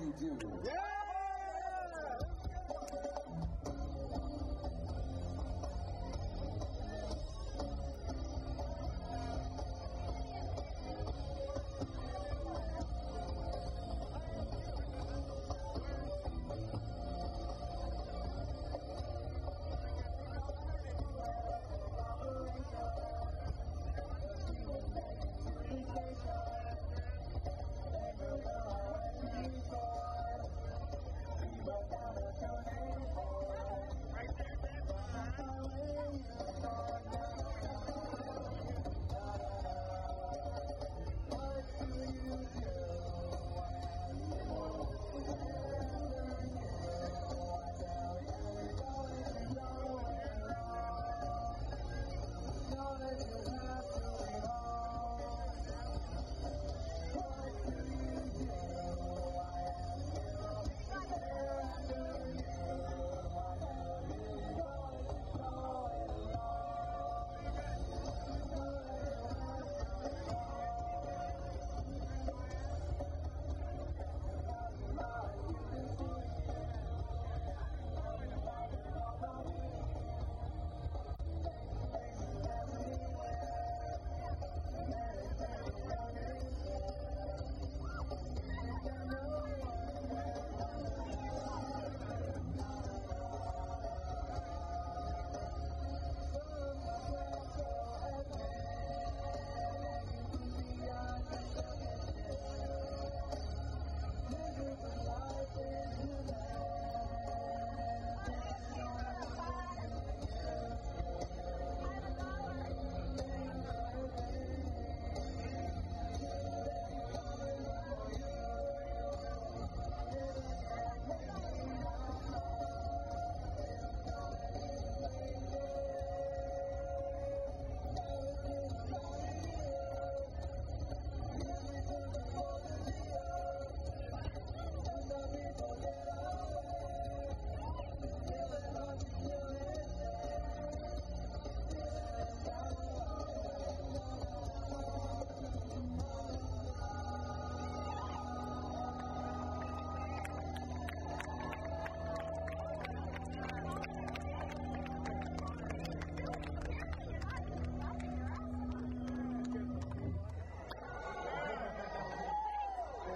you do. Yeah!